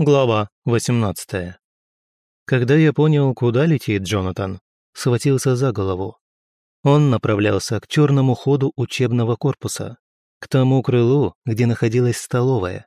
Глава 18. Когда я понял, куда летит Джонатан, схватился за голову. Он направлялся к черному ходу учебного корпуса, к тому крылу, где находилась столовая.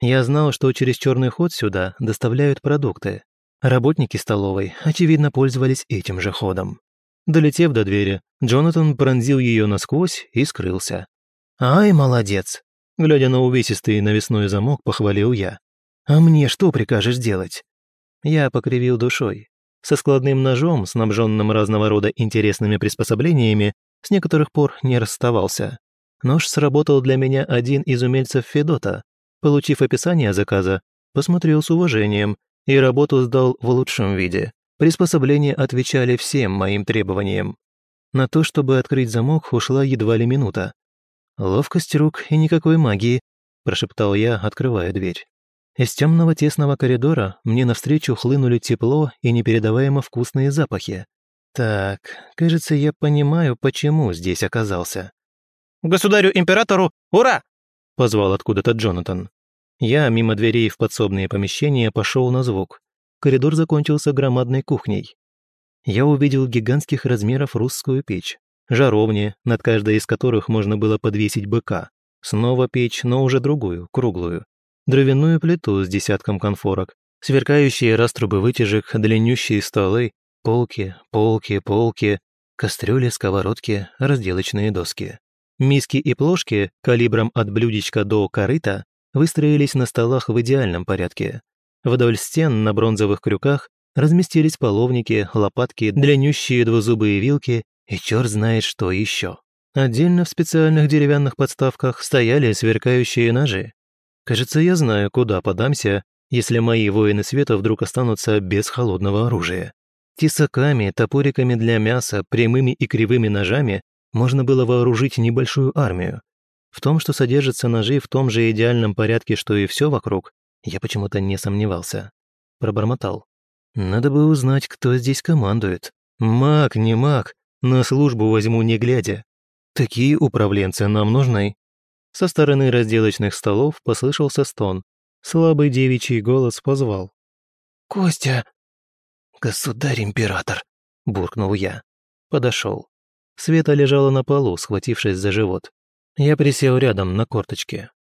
Я знал, что через черный ход сюда доставляют продукты. Работники столовой, очевидно, пользовались этим же ходом. Долетев до двери, Джонатан пронзил ее насквозь и скрылся. «Ай, молодец!» Глядя на увесистый навесной замок, похвалил я. «А мне что прикажешь делать?» Я покривил душой. Со складным ножом, снабженным разного рода интересными приспособлениями, с некоторых пор не расставался. Нож сработал для меня один из умельцев Федота. Получив описание заказа, посмотрел с уважением и работу сдал в лучшем виде. Приспособления отвечали всем моим требованиям. На то, чтобы открыть замок, ушла едва ли минута. «Ловкость рук и никакой магии», – прошептал я, открывая дверь. Из темного тесного коридора мне навстречу хлынули тепло и непередаваемо вкусные запахи. Так, кажется, я понимаю, почему здесь оказался. «Государю-императору, ура!» — позвал откуда-то Джонатан. Я мимо дверей в подсобные помещения пошел на звук. Коридор закончился громадной кухней. Я увидел гигантских размеров русскую печь, жаровни, над каждой из которых можно было подвесить быка. Снова печь, но уже другую, круглую дровяную плиту с десятком конфорок, сверкающие раструбы вытяжек, длиннющие столы, полки, полки, полки, кастрюли, сковородки, разделочные доски. Миски и плошки калибром от блюдечка до корыта выстроились на столах в идеальном порядке. Вдоль стен на бронзовых крюках разместились половники, лопатки, длиннющие двузубые вилки и черт знает что еще. Отдельно в специальных деревянных подставках стояли сверкающие ножи, Кажется, я знаю, куда подамся, если мои воины света вдруг останутся без холодного оружия. Тесаками, топориками для мяса, прямыми и кривыми ножами можно было вооружить небольшую армию. В том, что содержатся ножи в том же идеальном порядке, что и все вокруг, я почему-то не сомневался. Пробормотал. Надо бы узнать, кто здесь командует. Маг, не маг, на службу возьму не глядя. Такие управленцы нам нужны. Со стороны разделочных столов послышался стон. Слабый девичий голос позвал. «Костя!» «Государь-император!» – буркнул я. Подошел. Света лежала на полу, схватившись за живот. Я присел рядом на корточке.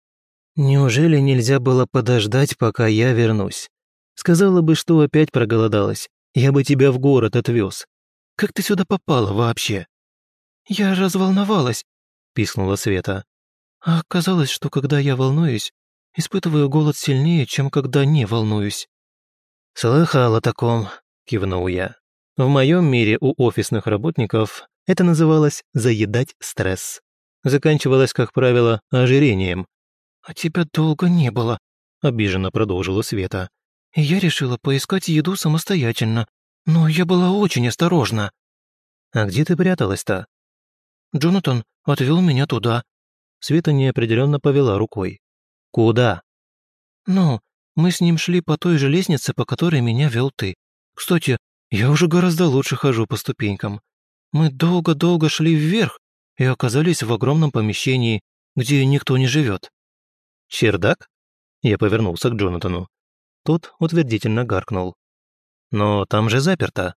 Неужели нельзя было подождать, пока я вернусь? Сказала бы, что опять проголодалась. Я бы тебя в город отвез. Как ты сюда попала вообще?» «Я разволновалась», – писнула Света. А оказалось, что когда я волнуюсь, испытываю голод сильнее, чем когда не волнуюсь». «Слыхал о таком», — кивнул я. «В моем мире у офисных работников это называлось «заедать стресс». Заканчивалось, как правило, ожирением. «А тебя долго не было», — обиженно продолжила Света. «И я решила поискать еду самостоятельно, но я была очень осторожна». «А где ты пряталась-то?» «Джонатан отвел меня туда», Света неопределенно повела рукой. «Куда?» «Ну, мы с ним шли по той же лестнице, по которой меня вел ты. Кстати, я уже гораздо лучше хожу по ступенькам. Мы долго-долго шли вверх и оказались в огромном помещении, где никто не живет. «Чердак?» Я повернулся к Джонатану. Тот утвердительно гаркнул. «Но там же заперто».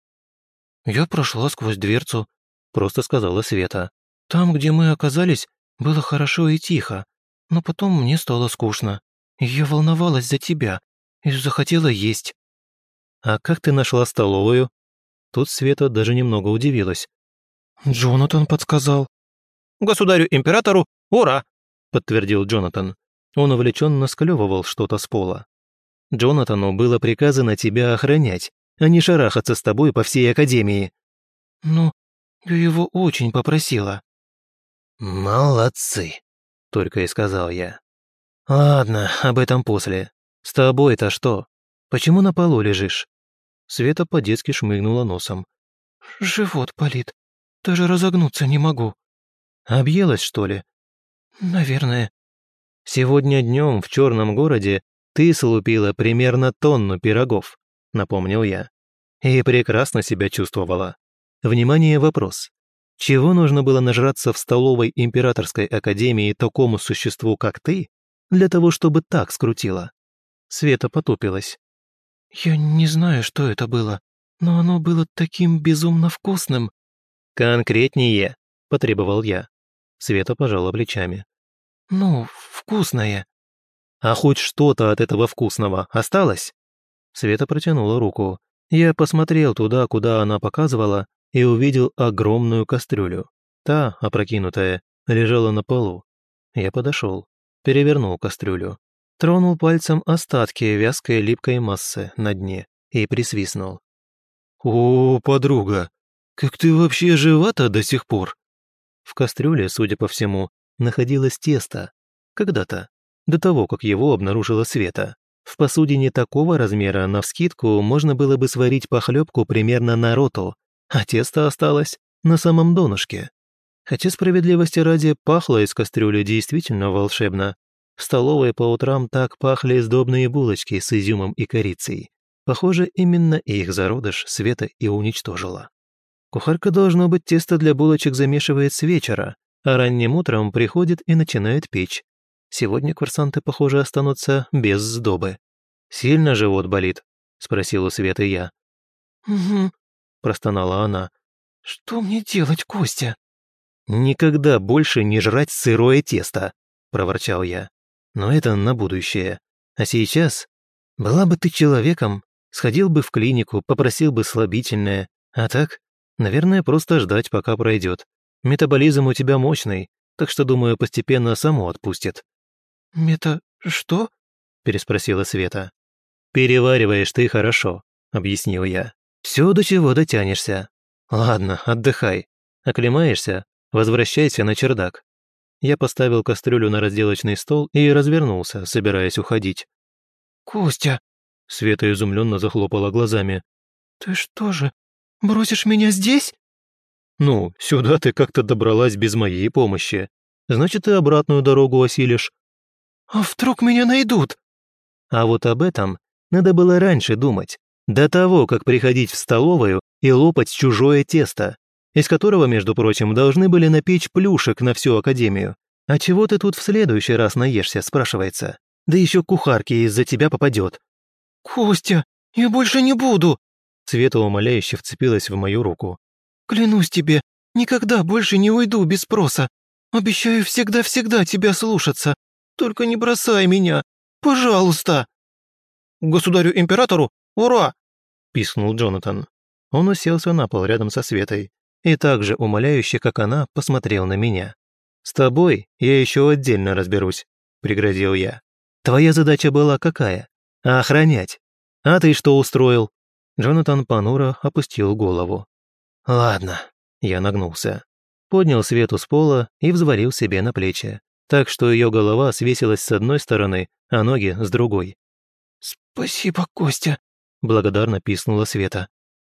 «Я прошла сквозь дверцу», — просто сказала Света. «Там, где мы оказались, было хорошо и тихо, но потом мне стало скучно. Я волновалась за тебя и захотела есть». «А как ты нашла столовую?» Тут Света даже немного удивилась. «Джонатан подсказал». «Государю-императору, ура!» подтвердил Джонатан. Он увлеченно склевывал что-то с пола. «Джонатану было приказано тебя охранять, а не шарахаться с тобой по всей Академии». «Ну, я его очень попросила». «Молодцы», — только и сказал я. «Ладно, об этом после. С тобой-то что? Почему на полу лежишь?» Света по-детски шмыгнула носом. «Живот болит. Даже разогнуться не могу». «Объелась, что ли?» «Наверное». «Сегодня днем в черном городе ты слупила примерно тонну пирогов», — напомнил я. «И прекрасно себя чувствовала. Внимание, вопрос. Чего нужно было нажраться в столовой Императорской Академии такому существу, как ты, для того, чтобы так скрутило? Света потупилась. «Я не знаю, что это было, но оно было таким безумно вкусным». «Конкретнее», — потребовал я. Света пожала плечами. «Ну, вкусное». «А хоть что-то от этого вкусного осталось?» Света протянула руку. Я посмотрел туда, куда она показывала, и увидел огромную кастрюлю. Та, опрокинутая, лежала на полу. Я подошел, перевернул кастрюлю, тронул пальцем остатки вязкой липкой массы на дне и присвистнул. «О, подруга, как ты вообще жива-то до сих пор?» В кастрюле, судя по всему, находилось тесто. Когда-то, до того, как его обнаружила Света. В посудине такого размера, навскидку, можно было бы сварить похлебку примерно на роту, а тесто осталось на самом донышке. Хотя справедливости ради пахло из кастрюли действительно волшебно. В столовой по утрам так пахли сдобные булочки с изюмом и корицей. Похоже, именно их зародыш Света и уничтожила. Кухарка, должно быть, тесто для булочек замешивает с вечера, а ранним утром приходит и начинает печь. Сегодня курсанты, похоже, останутся без сдобы. «Сильно живот болит?» – спросил у Светы я. «Угу», – простонала она. «Что мне делать, Костя?» «Никогда больше не жрать сырое тесто», – проворчал я. «Но это на будущее. А сейчас? Была бы ты человеком, сходил бы в клинику, попросил бы слабительное. А так, наверное, просто ждать, пока пройдет. Метаболизм у тебя мощный, так что, думаю, постепенно само отпустит». «Мета... что?» – переспросила Света. «Перевариваешь ты хорошо», – объяснил я. «Все, до чего дотянешься. Ладно, отдыхай. Оклемаешься, возвращайся на чердак». Я поставил кастрюлю на разделочный стол и развернулся, собираясь уходить. «Костя!» – Света изумленно захлопала глазами. «Ты что же, бросишь меня здесь?» «Ну, сюда ты как-то добралась без моей помощи. Значит, и обратную дорогу осилишь». «А вдруг меня найдут?» А вот об этом надо было раньше думать, до того, как приходить в столовую и лопать чужое тесто, из которого, между прочим, должны были напечь плюшек на всю академию. А чего ты тут в следующий раз наешься, спрашивается? Да еще кухарки из-за тебя попадет. «Костя, я больше не буду!» Света умоляюще вцепилась в мою руку. «Клянусь тебе, никогда больше не уйду без спроса. Обещаю всегда-всегда тебя слушаться. Только не бросай меня, пожалуйста!» «Государю-императору, ура!» – пискнул Джонатан. Он уселся на пол рядом со Светой и так же умоляюще, как она, посмотрел на меня. «С тобой я еще отдельно разберусь», – пригрозил я. «Твоя задача была какая? Охранять. А ты что устроил?» Джонатан понуро опустил голову. «Ладно», – я нагнулся. Поднял Свету с пола и взвалил себе на плечи, так что ее голова свесилась с одной стороны, а ноги с другой. «Спасибо, Костя», – благодарно писнула Света.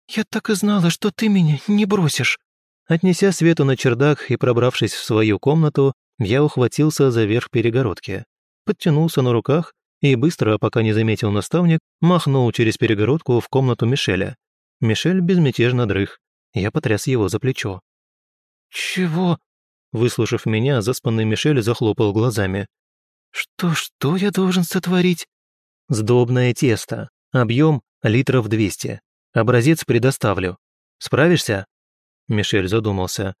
«Я так и знала, что ты меня не бросишь». Отнеся Свету на чердак и пробравшись в свою комнату, я ухватился за верх перегородки, подтянулся на руках и быстро, пока не заметил наставник, махнул через перегородку в комнату Мишеля. Мишель безмятежно дрых. Я потряс его за плечо. «Чего?» Выслушав меня, заспанный Мишель захлопал глазами. «Что-что я должен сотворить?» «Сдобное тесто. Объем литров двести. Образец предоставлю. Справишься?» Мишель задумался.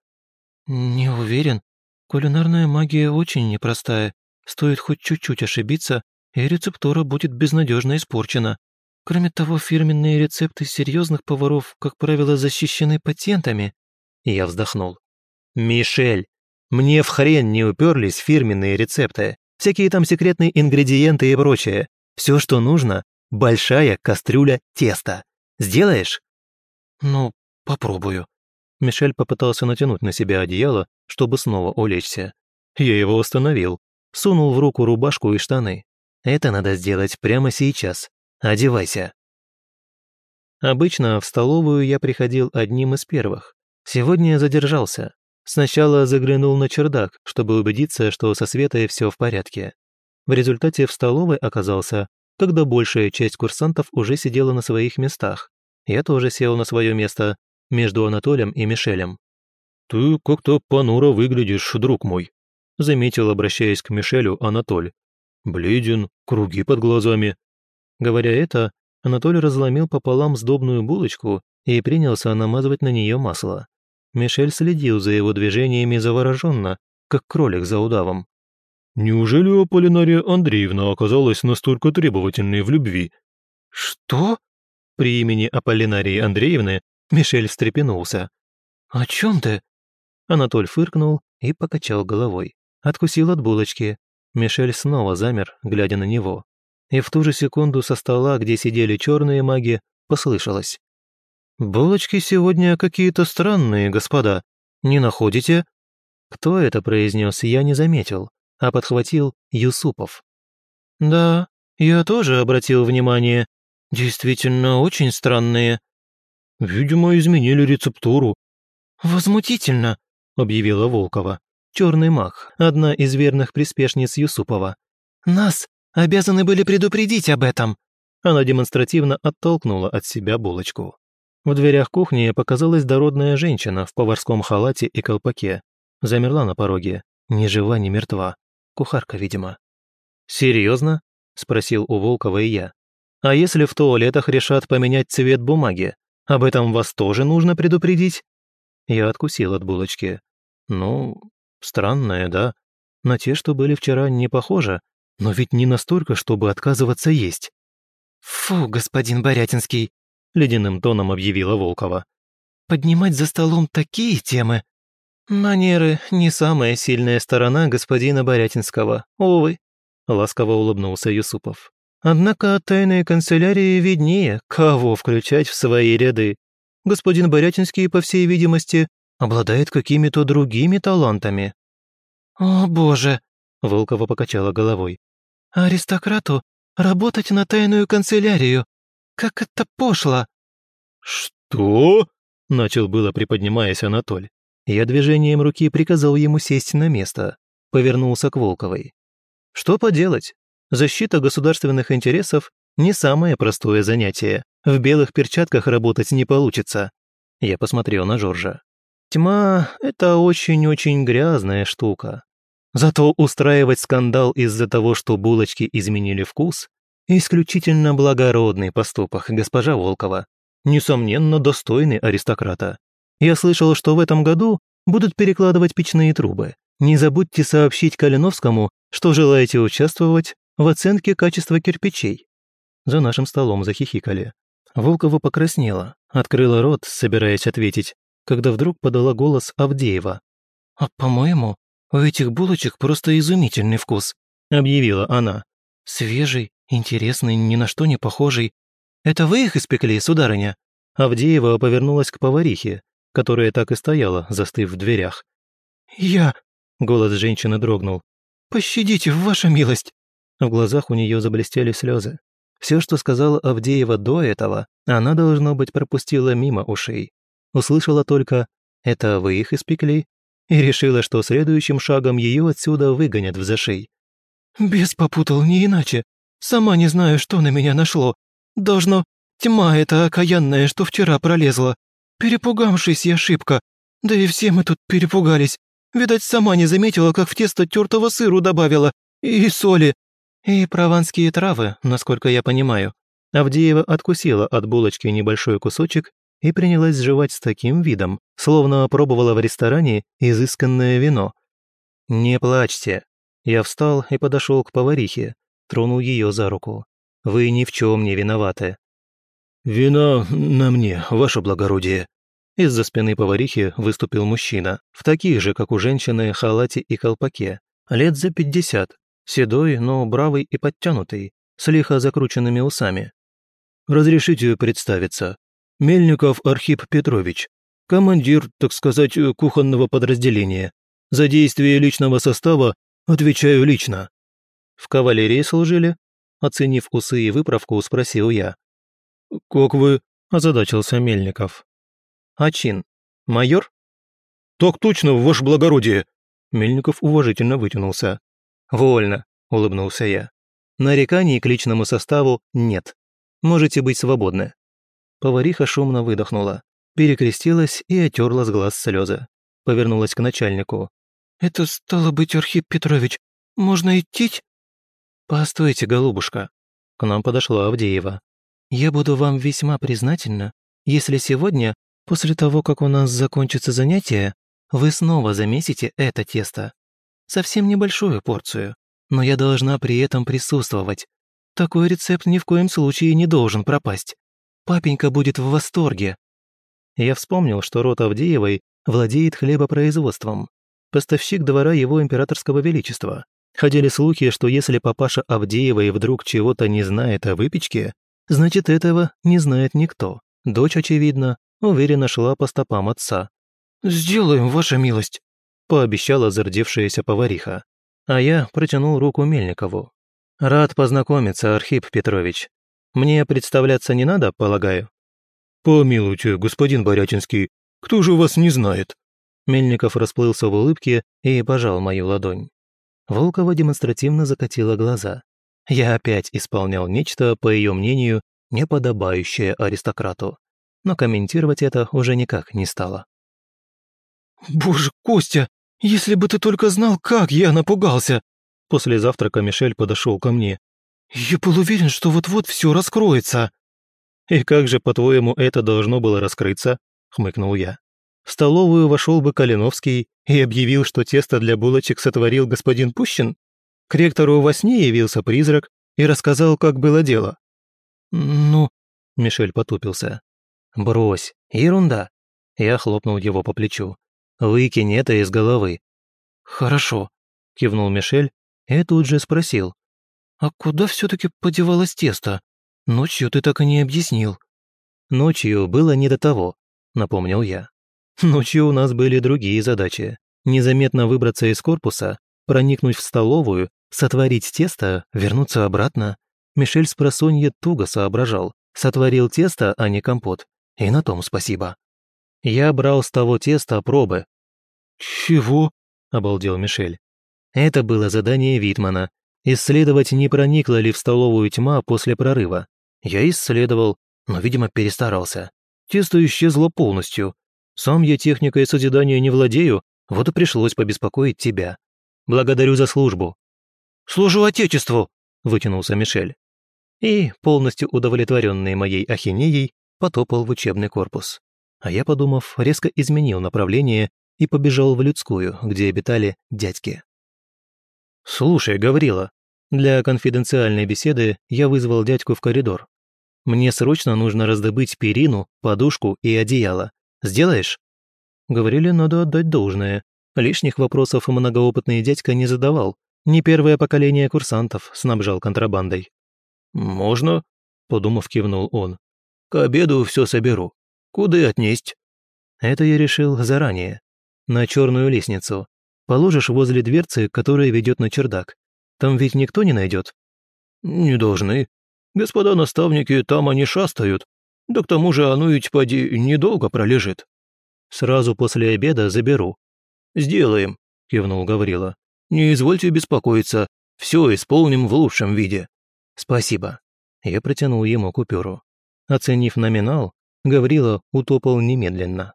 «Не уверен. Кулинарная магия очень непростая. Стоит хоть чуть-чуть ошибиться, и рецептура будет безнадежно испорчена. Кроме того, фирменные рецепты серьезных поваров, как правило, защищены патентами». Я вздохнул. «Мишель, мне в хрен не уперлись фирменные рецепты. Всякие там секретные ингредиенты и прочее. Все, что нужно, большая кастрюля теста. Сделаешь?» «Ну, попробую». Мишель попытался натянуть на себя одеяло, чтобы снова улечься. Я его остановил. Сунул в руку рубашку и штаны. Это надо сделать прямо сейчас. Одевайся. Обычно в столовую я приходил одним из первых. Сегодня я задержался. Сначала заглянул на чердак, чтобы убедиться, что со Светой все в порядке. В результате в столовой оказался когда большая часть курсантов уже сидела на своих местах. Я тоже сел на свое место, между Анатолием и Мишелем. «Ты как-то понуро выглядишь, друг мой», заметил, обращаясь к Мишелю, Анатоль. «Бледен, круги под глазами. Говоря это, Анатолий разломил пополам сдобную булочку и принялся намазывать на нее масло. Мишель следил за его движениями завороженно, как кролик за удавом. «Неужели Аполлинария Андреевна оказалась настолько требовательной в любви?» «Что?» При имени Аполлинарии Андреевны Мишель встрепенулся. «О чем ты?» Анатоль фыркнул и покачал головой. Откусил от булочки. Мишель снова замер, глядя на него. И в ту же секунду со стола, где сидели черные маги, послышалось. «Булочки сегодня какие-то странные, господа. Не находите?» Кто это произнес, я не заметил, а подхватил Юсупов. «Да, я тоже обратил внимание. Действительно, очень странные». «Видимо, изменили рецептуру». «Возмутительно», — объявила Волкова. Черный маг, одна из верных приспешниц Юсупова. «Нас обязаны были предупредить об этом». Она демонстративно оттолкнула от себя булочку. В дверях кухни показалась дородная женщина в поварском халате и колпаке. Замерла на пороге, ни жива, ни мертва. Кухарка, видимо. «Серьезно?» – спросил у Волкова и я. «А если в туалетах решат поменять цвет бумаги? Об этом вас тоже нужно предупредить?» Я откусил от булочки. «Ну, странное, да? На те, что были вчера, не похоже, но ведь не настолько, чтобы отказываться есть». «Фу, господин Борятинский», – ледяным тоном объявила Волкова. «Поднимать за столом такие темы?» «Манеры – не самая сильная сторона господина Борятинского, увы», – ласково улыбнулся Юсупов. «Однако тайные канцелярии виднее, кого включать в свои ряды. Господин Борятинский, по всей видимости, обладает какими-то другими талантами». «О, боже!» – Волкова покачала головой. «Аристократу работать на тайную канцелярию. Как это пошло!» «Что?» – начал было приподнимаясь Анатоль. Я движением руки приказал ему сесть на место, повернулся к Волковой. Что поделать? Защита государственных интересов – не самое простое занятие. В белых перчатках работать не получится. Я посмотрел на Жоржа. Тьма – это очень-очень грязная штука. Зато устраивать скандал из-за того, что булочки изменили вкус – исключительно благородный поступок, госпожа Волкова. Несомненно, достойный аристократа. Я слышал, что в этом году будут перекладывать печные трубы. Не забудьте сообщить Калиновскому, что желаете участвовать в оценке качества кирпичей». За нашим столом захихикали. Волкова покраснела, открыла рот, собираясь ответить, когда вдруг подала голос Авдеева. «А по-моему, у этих булочек просто изумительный вкус», объявила она. «Свежий, интересный, ни на что не похожий. Это вы их испекли, сударыня?» Авдеева повернулась к поварихе, которая так и стояла, застыв в дверях. «Я...» — голос женщины дрогнул. «Пощадите, ваша милость!» В глазах у нее заблестели слезы. Все, что сказала Авдеева до этого, она, должно быть, пропустила мимо ушей. Услышала только «это вы их испекли?» и решила, что следующим шагом ее отсюда выгонят в зашей. «Бес попутал не иначе. Сама не знаю, что на меня нашло. Должно, тьма эта окаянная, что вчера пролезла. Перепугавшись я шибко. Да и все мы тут перепугались. Видать, сама не заметила, как в тесто тертого сыру добавила. И соли. И прованские травы, насколько я понимаю. Авдеева откусила от булочки небольшой кусочек и принялась жевать с таким видом, словно пробовала в ресторане изысканное вино. «Не плачьте». Я встал и подошел к поварихе, тронул ее за руку. «Вы ни в чем не виноваты». «Вина на мне, ваше благородие», из-за спины поварихи выступил мужчина, в таких же, как у женщины, халате и колпаке. Лет за пятьдесят, седой, но бравый и подтянутый, с лихо закрученными усами. «Разрешите представиться. Мельников Архип Петрович, командир, так сказать, кухонного подразделения. За действие личного состава отвечаю лично». «В кавалерии служили?» Оценив усы и выправку, спросил я. «Как вы?» – озадачился Мельников. А чин? Майор? Так точно, ваше благородие. Мельников уважительно вытянулся. Вольно, улыбнулся я. Нареканий к личному составу нет. Можете быть свободны. Повариха шумно выдохнула, перекрестилась и отерла с глаз слезы. Повернулась к начальнику. «Это стало быть, Архип Петрович, можно идти?» «Постойте, голубушка». К нам подошла Авдеева. «Я буду вам весьма признательна, если сегодня, после того, как у нас закончится занятие, вы снова замесите это тесто. Совсем небольшую порцию, но я должна при этом присутствовать. Такой рецепт ни в коем случае не должен пропасть. Папенька будет в восторге». Я вспомнил, что род Авдеевой владеет хлебопроизводством. Поставщик двора его императорского величества. Ходили слухи, что если папаша Авдеевой вдруг чего-то не знает о выпечке, значит, этого не знает никто. Дочь, очевидно, уверенно шла по стопам отца. «Сделаем, ваша милость», – пообещала зардевшаяся повариха. А я протянул руку Мельникову. «Рад познакомиться, Архип Петрович. Мне представляться не надо, полагаю?» «Помилуйте, господин Борятинский, кто же вас не знает?» Мельников расплылся в улыбке и пожал мою ладонь. Волкова демонстративно закатила глаза. Я опять исполнял нечто, по ее мнению, неподобающее аристократу. Но комментировать это уже никак не стало. «Боже, Костя, если бы ты только знал, как я напугался!» После завтрака Мишель подошел ко мне. «Я был уверен, что вот-вот все раскроется». «И как же, по-твоему, это должно было раскрыться?» — хмыкнул я. В столовую вошел бы Калиновский и объявил, что тесто для булочек сотворил господин Пущин? К ректору во сне явился призрак и рассказал, как было дело. «Ну...» — Мишель потупился. «Брось, ерунда!» Я хлопнул его по плечу. «Выкинь это из головы». «Хорошо», — кивнул Мишель и тут же спросил. «А куда все-таки подевалось тесто? Ночью ты так и не объяснил». «Ночью было не до того», — напомнил я. Ночью у нас были другие задачи. Незаметно выбраться из корпуса, проникнуть в столовую, сотворить тесто, вернуться обратно. Мишель с просонья туго соображал. Сотворил тесто, а не компот. И на том спасибо. Я брал с того теста пробы. «Чего?» – обалдел Мишель. Это было задание Витмана. Исследовать, не проникла ли в столовую тьма после прорыва. Я исследовал, но, видимо, перестарался. Тесто исчезло полностью, сам я техникой созидания не владею, вот и пришлось побеспокоить тебя. Благодарю за службу». «Служу Отечеству!» – вытянулся Мишель. И, полностью удовлетворенный моей ахинеей, потопал в учебный корпус. А я, подумав, резко изменил направление и побежал в людскую, где обитали дядьки. «Слушай, Гаврила, для конфиденциальной беседы я вызвал дядьку в коридор. Мне срочно нужно раздобыть перину, подушку и одеяло, Сделаешь?» Говорили, надо отдать должное. Лишних вопросов многоопытный дядька не задавал. Не первое поколение курсантов снабжал контрабандой. «Можно?» – подумав, кивнул он. «К обеду все соберу. Куда отнесть?» Это я решил заранее. На черную лестницу. Положишь возле дверцы, которая ведет на чердак. Там ведь никто не найдет. «Не должны. Господа наставники там они шастают. Да к тому же оно ведь, поди, недолго пролежит. Сразу после обеда заберу. Сделаем, кивнул Гаврила. Не извольте беспокоиться, все исполним в лучшем виде. Спасибо. Я протянул ему купюру. Оценив номинал, Гаврила утопал немедленно.